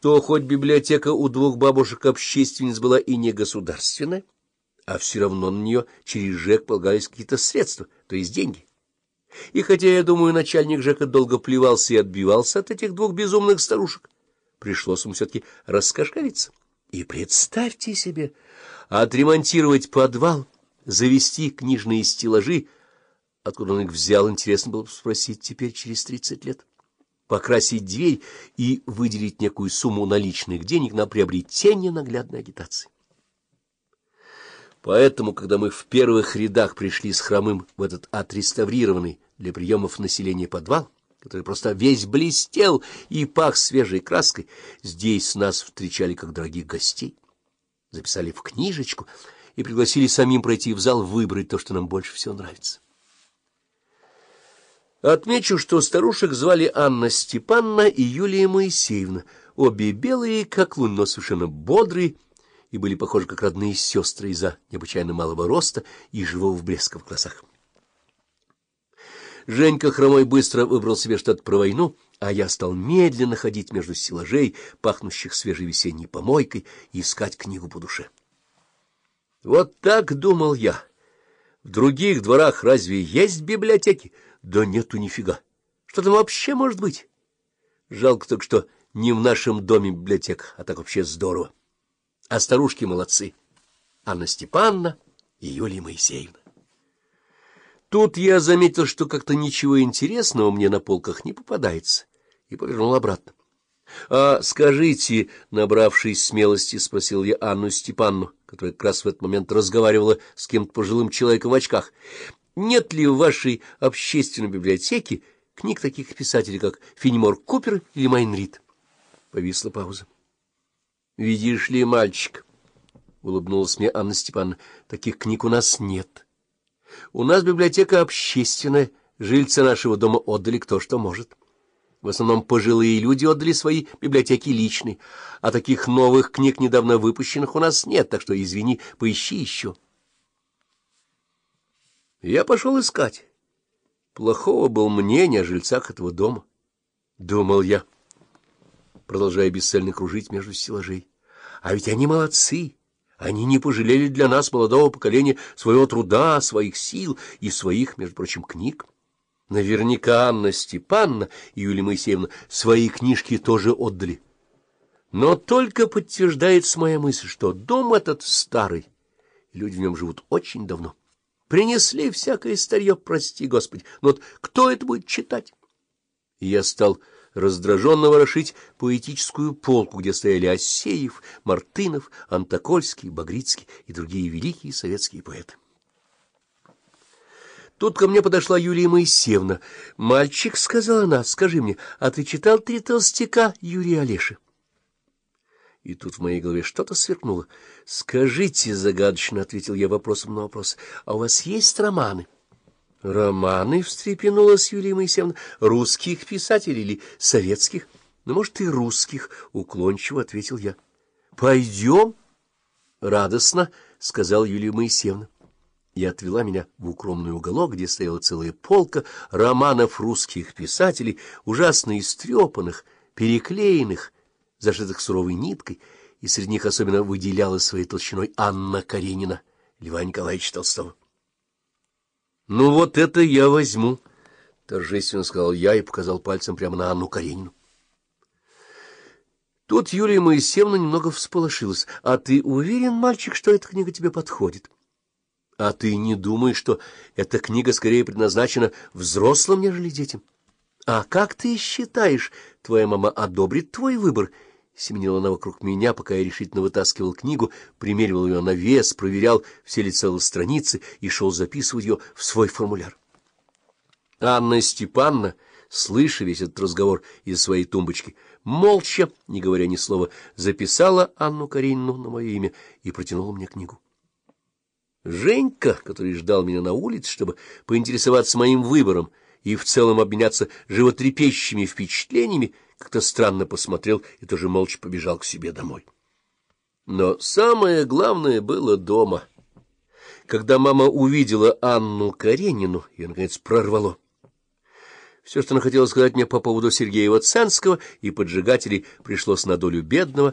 что хоть библиотека у двух бабушек-общественниц была и не государственная, а все равно на нее через ЖЭК полагались какие-то средства, то есть деньги. И хотя, я думаю, начальник ЖЭКа долго плевался и отбивался от этих двух безумных старушек, пришлось ему все-таки раскошелиться. И представьте себе, отремонтировать подвал, завести книжные стеллажи, откуда он их взял, интересно было бы спросить теперь через тридцать лет, покрасить дверь и выделить некую сумму наличных денег на приобретение наглядной агитации. Поэтому, когда мы в первых рядах пришли с хромым в этот отреставрированный для приемов населения подвал, который просто весь блестел и пах свежей краской, здесь нас встречали как дорогих гостей, записали в книжечку и пригласили самим пройти в зал выбрать то, что нам больше всего нравится. Отмечу, что старушек звали Анна Степанна и Юлия Моисеевна, обе белые, как лун, но совершенно бодрые, и были похожи как родные сестры из-за необычайно малого роста и живого блеска в глазах. Женька хромой быстро выбрал себе что-то про войну, а я стал медленно ходить между стеллажей, пахнущих свежей весенней помойкой, и искать книгу по душе. Вот так думал я. В других дворах разве есть библиотеки? Да нету нифига. Что там вообще может быть? Жалко только, что не в нашем доме библиотека, а так вообще здорово. А старушки молодцы. Анна Степановна и Юлия Моисеевна. Тут я заметил, что как-то ничего интересного мне на полках не попадается, и повернул обратно. — А скажите, набравшись смелости, спросил я Анну Степанну, которая как раз в этот момент разговаривала с кем-то пожилым человеком в очках, — нет ли в вашей общественной библиотеке книг таких писателей, как Фенемор Купер или Майнрид? Повисла пауза. Видишь ли, мальчик, — улыбнулась мне Анна Степановна, — таких книг у нас нет. У нас библиотека общественная, жильцы нашего дома отдали кто что может. В основном пожилые люди отдали свои библиотеки личные, а таких новых книг, недавно выпущенных, у нас нет, так что, извини, поищи еще. Я пошел искать. Плохого был мнения о жильцах этого дома. Думал я, продолжая бесцельно кружить между стеллажей. А ведь они молодцы. Они не пожалели для нас, молодого поколения, своего труда, своих сил и своих, между прочим, книг. Наверняка Анна Степановна и Юлия Моисеевна свои книжки тоже отдали. Но только подтверждается моя мысль, что дом этот старый, люди в нем живут очень давно. Принесли всякое старье, прости, Господи, но вот кто это будет читать? И я стал раздраженно ворошить поэтическую полку, где стояли Осеев, Мартынов, Антокольский, Багрицкий и другие великие советские поэты. Тут ко мне подошла Юлия Моисеевна. «Мальчик, — сказала она, — скажи мне, а ты читал «Три толстяка» Юрия Олеши?» И тут в моей голове что-то сверкнуло. «Скажите, — загадочно ответил я вопросом на вопрос, — а у вас есть романы?» — Романы, — встрепенулась Юлия Моисеевна, — русских писателей или советских? — Ну, может, и русских, — уклончиво ответил я. — Пойдем? — Радостно, — сказал Юлия Моисеевна. И отвела меня в укромный уголок, где стояла целая полка романов русских писателей, ужасно истрепанных, переклеенных, зашитых суровой ниткой, и среди них особенно выделяла своей толщиной Анна Каренина, Льва Николаевича Толстого. — Ну вот это я возьму, — торжественно сказал я и показал пальцем прямо на Анну Каренину. Тут Юлия Моисеевна немного всполошилась. — А ты уверен, мальчик, что эта книга тебе подходит? — А ты не думаешь, что эта книга скорее предназначена взрослым, нежели детям? — А как ты считаешь, твоя мама одобрит твой выбор? — Семенила она вокруг меня, пока я решительно вытаскивал книгу, примеривал ее на вес, проверял, все ли целые страницы и шел записывать ее в свой формуляр. Анна Степановна, слыша весь этот разговор из своей тумбочки, молча, не говоря ни слова, записала Анну Каренину на мое имя и протянула мне книгу. Женька, который ждал меня на улице, чтобы поинтересоваться моим выбором и в целом обменяться животрепещущими впечатлениями, как-то странно посмотрел и тоже молча побежал к себе домой. Но самое главное было дома. Когда мама увидела Анну Каренину, ее, наконец, прорвало. Все, что она хотела сказать мне по поводу Сергеева Ценского и поджигателей, пришлось на долю бедного,